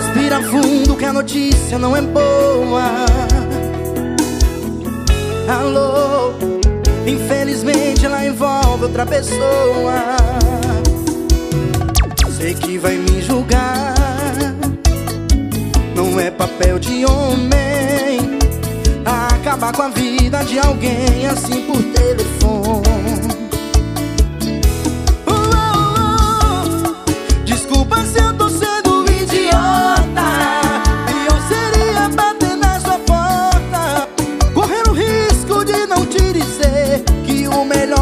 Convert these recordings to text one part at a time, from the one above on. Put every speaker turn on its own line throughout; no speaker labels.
Respira fundo que a notícia não é boa. Alô, infelizmente ela envolve outra pessoa. Sei que vai me julgar. Não é papel de homem Acabar com a vida de alguém assim por telefone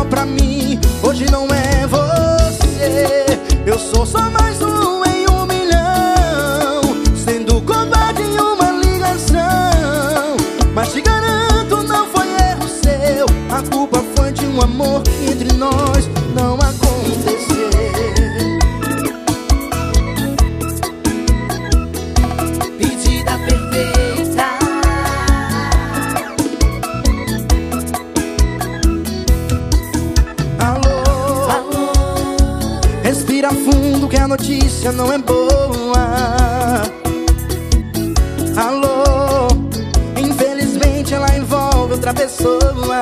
pra mim. Hoje não é você. Eu sou só mais um em um milhão. Sendo covarde em uma ligação. Mas te garanto, não foi erro seu. A culpa foi de um amor que entre nós. Não aconteceu Respira fundo que a notícia não é boa. Alô, infelizmente ela envolve outra pessoa.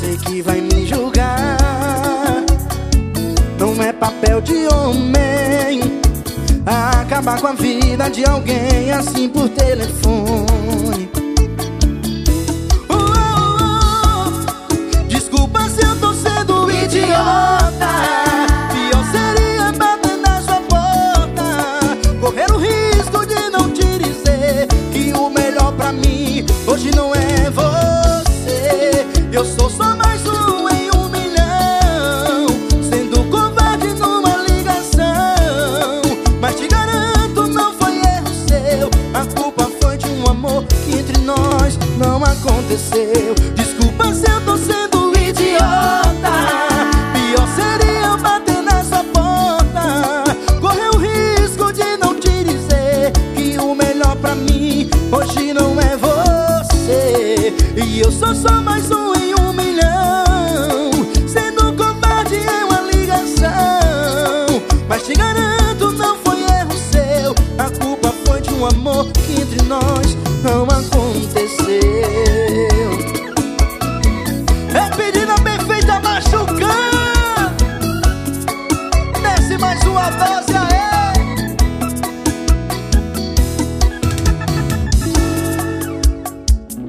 Sei que vai me julgar. Não é papel de homem Acabar com a vida de alguém assim por telefone Hoje não é você. Eu sou só mais um em um milhão Sendo covarde numa ligação. Mas te garanto, não foi erro seu. A culpa foi de um amor que entre nós não aconteceu. Desculpa se eu tô sendo idiota. Pior seria bater nessa porta. Correr o risco de não te dizer Que o melhor pra mim hoje não é E eu sou só mais um em um milhão. Sendo covarde em uma ligação. Mas te garanto, não foi erro seu. A culpa foi de um amor que entre nós